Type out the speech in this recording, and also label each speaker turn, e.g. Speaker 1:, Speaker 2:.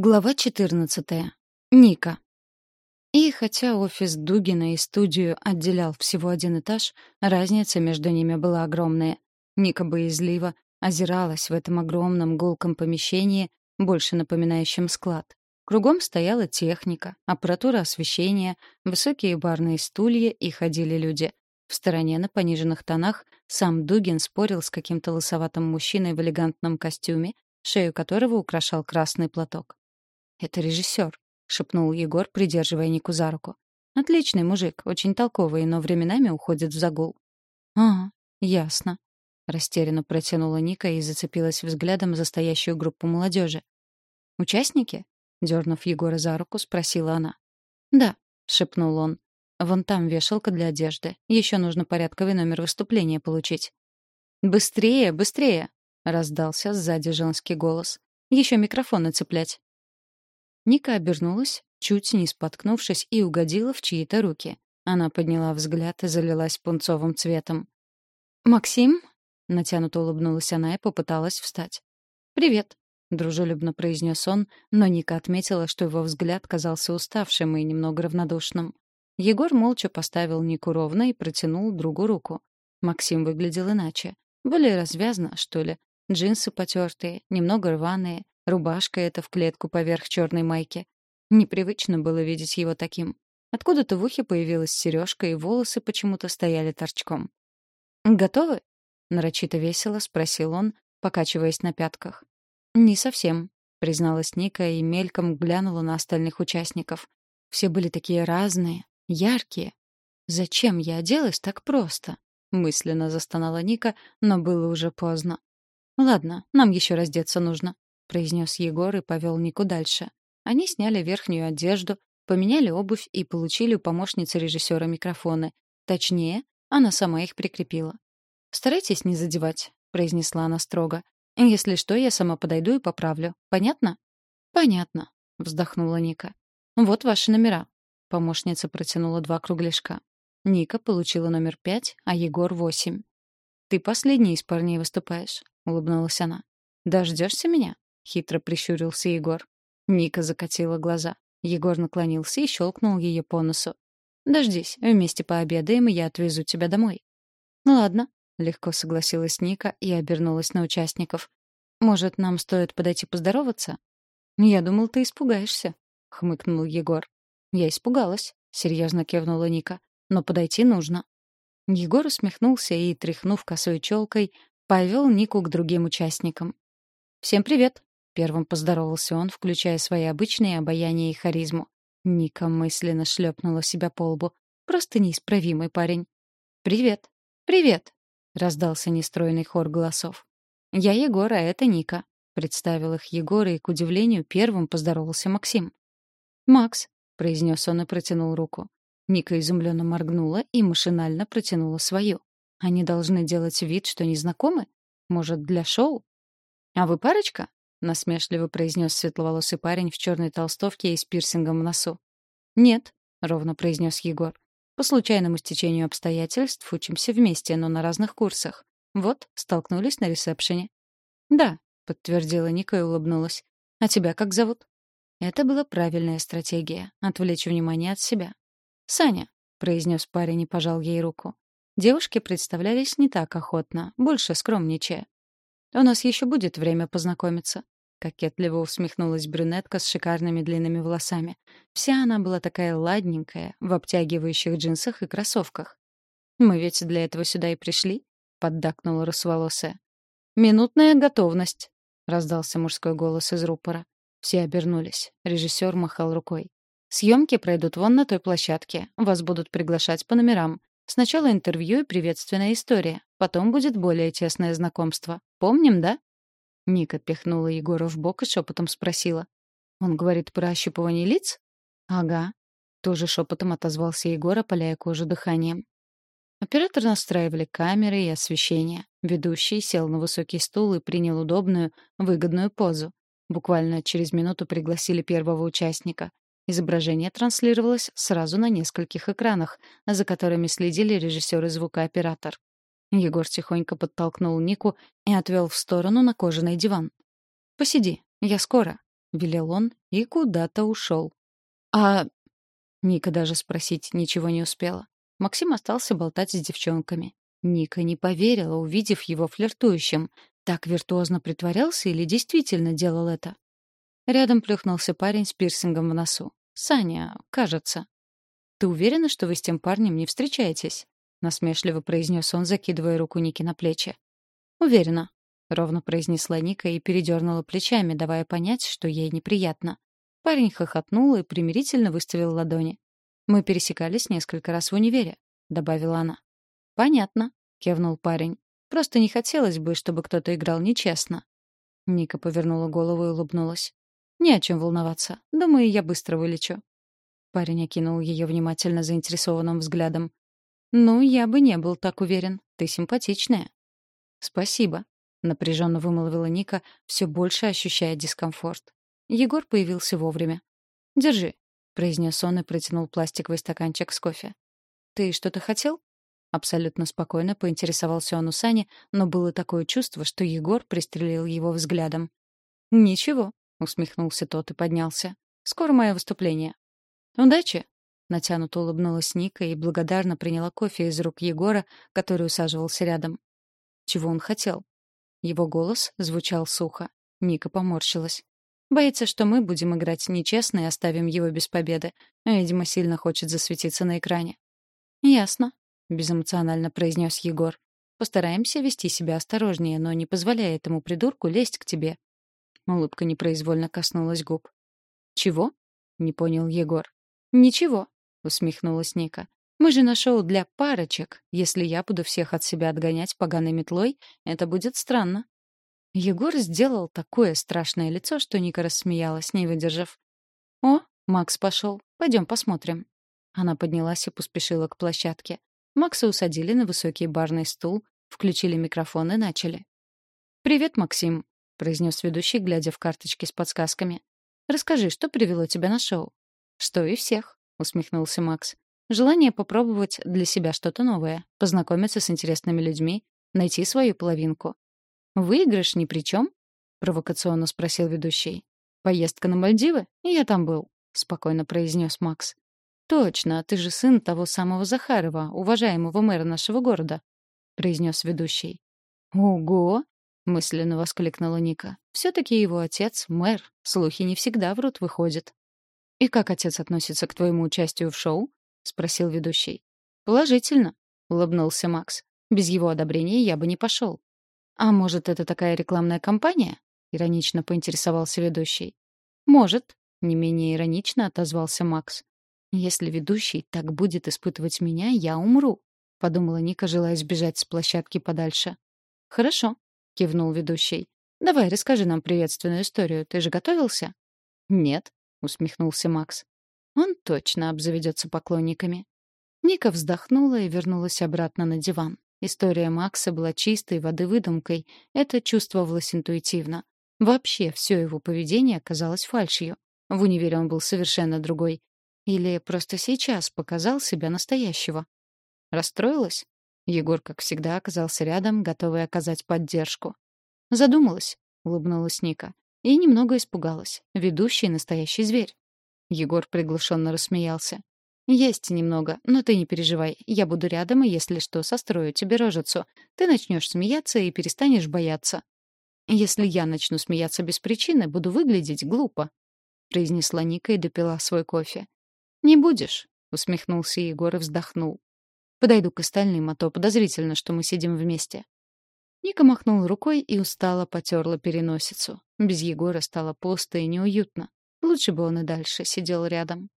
Speaker 1: Глава 14. Ника. И хотя офис Дугина и студию отделял всего один этаж, разница между ними была огромная. Ника боязливо озиралась в этом огромном гулком помещении, больше напоминающем склад. Кругом стояла техника, аппаратура освещения, высокие барные стулья и ходили люди. В стороне на пониженных тонах сам Дугин спорил с каким-то лысоватым мужчиной в элегантном костюме, шею которого украшал красный платок. «Это режиссер», — шепнул Егор, придерживая Нику за руку. «Отличный мужик, очень толковый, но временами уходит в загул». «А, ясно», — растерянно протянула Ника и зацепилась взглядом за стоящую группу молодежи. «Участники?» — дернув Егора за руку, спросила она. «Да», — шепнул он. «Вон там вешалка для одежды. Еще нужно порядковый номер выступления получить». «Быстрее, быстрее!» — раздался сзади женский голос. «Еще микрофоны цеплять». Ника обернулась, чуть не споткнувшись, и угодила в чьи-то руки. Она подняла взгляд и залилась пунцовым цветом. «Максим?» — натянуто улыбнулась она и попыталась встать. «Привет», — дружелюбно произнес он, но Ника отметила, что его взгляд казался уставшим и немного равнодушным. Егор молча поставил Нику ровно и протянул другу руку. Максим выглядел иначе. Более развязно, что ли. Джинсы потертые, немного рваные, Рубашка эта в клетку поверх черной майки. Непривычно было видеть его таким. Откуда-то в ухе появилась сережка, и волосы почему-то стояли торчком. «Готовы?» — нарочито весело спросил он, покачиваясь на пятках. «Не совсем», — призналась Ника и мельком глянула на остальных участников. Все были такие разные, яркие. «Зачем я оделась так просто?» — мысленно застонала Ника, но было уже поздно. «Ладно, нам еще раздеться нужно», — произнес Егор и повел Нику дальше. Они сняли верхнюю одежду, поменяли обувь и получили у помощницы режиссера микрофоны. Точнее, она сама их прикрепила. «Старайтесь не задевать», — произнесла она строго. «Если что, я сама подойду и поправлю. Понятно?» «Понятно», — вздохнула Ника. «Вот ваши номера». Помощница протянула два кругляшка. Ника получила номер пять, а Егор — восемь. «Ты последний из парней выступаешь», — улыбнулась она. «Дождешься меня?» Хитро прищурился Егор. Ника закатила глаза. Егор наклонился и щелкнул ее по носу. «Дождись, вместе пообедаем, и я отвезу тебя домой». «Ну ладно», — легко согласилась Ника и обернулась на участников. «Может, нам стоит подойти поздороваться?» «Я думал, ты испугаешься», — хмыкнул Егор. «Я испугалась», — серьезно кивнула Ника. «Но подойти нужно». Егор усмехнулся и, тряхнув косой челкой, повел Нику к другим участникам. «Всем привет!» Первым поздоровался он, включая свои обычные обаяние и харизму. Ника мысленно шлепнула себя по лбу. Просто неисправимый парень. «Привет!» «Привет!» — раздался нестройный хор голосов. «Я Егор, а это Ника», — представил их Егор, и, к удивлению, первым поздоровался Максим. «Макс», — произнес он и протянул руку. Ника изумленно моргнула и машинально протянула свою. «Они должны делать вид, что не знакомы? Может, для шоу?» «А вы парочка?» — насмешливо произнес светловолосый парень в черной толстовке и с пирсингом в носу. «Нет», — ровно произнес Егор. «По случайному стечению обстоятельств учимся вместе, но на разных курсах. Вот, столкнулись на ресепшене». «Да», — подтвердила Ника и улыбнулась. «А тебя как зовут?» Это была правильная стратегия — отвлечь внимание от себя. «Саня», — произнес парень и пожал ей руку. Девушки представлялись не так охотно, больше скромничая. «У нас еще будет время познакомиться», — кокетливо усмехнулась брюнетка с шикарными длинными волосами. Вся она была такая ладненькая, в обтягивающих джинсах и кроссовках. «Мы ведь для этого сюда и пришли», — поддакнула русоволосая. «Минутная готовность», — раздался мужской голос из рупора. Все обернулись. Режиссер махал рукой. «Съемки пройдут вон на той площадке. Вас будут приглашать по номерам. Сначала интервью и приветственная история. Потом будет более тесное знакомство. Помним, да?» Ника пихнула Егора в бок и шепотом спросила. «Он говорит про ощупывание лиц?» «Ага». Тоже шепотом отозвался Егор, опаляя кожу дыханием. Оператор настраивали камеры и освещение. Ведущий сел на высокий стул и принял удобную, выгодную позу. Буквально через минуту пригласили первого участника. Изображение транслировалось сразу на нескольких экранах, за которыми следили режиссер и звукооператор. Егор тихонько подтолкнул Нику и отвел в сторону на кожаный диван. «Посиди, я скоро», — велел он и куда-то ушел. «А...» Ника даже спросить ничего не успела. Максим остался болтать с девчонками. Ника не поверила, увидев его флиртующим. Так виртуозно притворялся или действительно делал это? Рядом плюхнулся парень с пирсингом в носу. «Саня, кажется». «Ты уверена, что вы с тем парнем не встречаетесь?» — насмешливо произнес он, закидывая руку Ники на плечи. «Уверена», — ровно произнесла Ника и передернула плечами, давая понять, что ей неприятно. Парень хохотнул и примирительно выставил ладони. «Мы пересекались несколько раз в универе», — добавила она. «Понятно», — кивнул парень. «Просто не хотелось бы, чтобы кто-то играл нечестно». Ника повернула голову и улыбнулась. «Не о чем волноваться. Думаю, я быстро вылечу». Парень окинул ее внимательно заинтересованным взглядом. «Ну, я бы не был так уверен. Ты симпатичная». «Спасибо», — напряженно вымолвила Ника, все больше ощущая дискомфорт. Егор появился вовремя. «Держи», — произнес он и протянул пластиковый стаканчик с кофе. «Ты что-то хотел?» Абсолютно спокойно поинтересовался он у Сани, но было такое чувство, что Егор пристрелил его взглядом. «Ничего», — усмехнулся тот и поднялся. «Скоро мое выступление». «Удачи!» — натянуто улыбнулась Ника и благодарно приняла кофе из рук Егора, который усаживался рядом. Чего он хотел? Его голос звучал сухо. Ника поморщилась. Боится, что мы будем играть нечестно и оставим его без победы. Видимо, сильно хочет засветиться на экране. «Ясно», — безэмоционально произнес Егор. «Постараемся вести себя осторожнее, но не позволяя этому придурку лезть к тебе». Улыбка непроизвольно коснулась губ. «Чего?» — не понял Егор. «Ничего», — усмехнулась Ника. «Мы же на шоу для парочек. Если я буду всех от себя отгонять поганой метлой, это будет странно». Егор сделал такое страшное лицо, что Ника рассмеялась, не выдержав. «О, Макс пошел. Пойдем посмотрим». Она поднялась и поспешила к площадке. Макса усадили на высокий барный стул, включили микрофон и начали. «Привет, Максим», — произнес ведущий, глядя в карточки с подсказками. «Расскажи, что привело тебя на шоу?» «Что и всех», — усмехнулся Макс. «Желание попробовать для себя что-то новое, познакомиться с интересными людьми, найти свою половинку». «Выигрыш ни при чем?» — провокационно спросил ведущий. «Поездка на Мальдивы? Я там был», — спокойно произнес Макс. «Точно, ты же сын того самого Захарова, уважаемого мэра нашего города», — произнес ведущий. «Ого!» — мысленно воскликнула Ника. «Все-таки его отец — мэр. Слухи не всегда врут, выходит». «И как отец относится к твоему участию в шоу?» — спросил ведущий. «Положительно», — улыбнулся Макс. «Без его одобрения я бы не пошел». «А может, это такая рекламная кампания?» — иронично поинтересовался ведущий. «Может», — не менее иронично отозвался Макс. «Если ведущий так будет испытывать меня, я умру», — подумала Ника, желая сбежать с площадки подальше. «Хорошо», — кивнул ведущий. «Давай, расскажи нам приветственную историю. Ты же готовился?» «Нет», — усмехнулся Макс. «Он точно обзаведется поклонниками». Ника вздохнула и вернулась обратно на диван. История Макса была чистой воды выдумкой. Это чувствовалось интуитивно. Вообще, все его поведение казалось фальшью. В универе он был совершенно другой. Или просто сейчас показал себя настоящего? Расстроилась? Егор, как всегда, оказался рядом, готовый оказать поддержку. Задумалась, улыбнулась Ника. И немного испугалась. Ведущий настоящий зверь. Егор приглушенно рассмеялся. «Есть немного, но ты не переживай. Я буду рядом, и если что, сострою тебе рожицу. Ты начнешь смеяться и перестанешь бояться». «Если я начну смеяться без причины, буду выглядеть глупо», — произнесла Ника и допила свой кофе. «Не будешь», — усмехнулся Егор и вздохнул. «Подойду к остальным, а то подозрительно, что мы сидим вместе». Ника махнула рукой и устало потерла переносицу. Без Егора стало пусто и неуютно. Лучше бы он и дальше сидел рядом.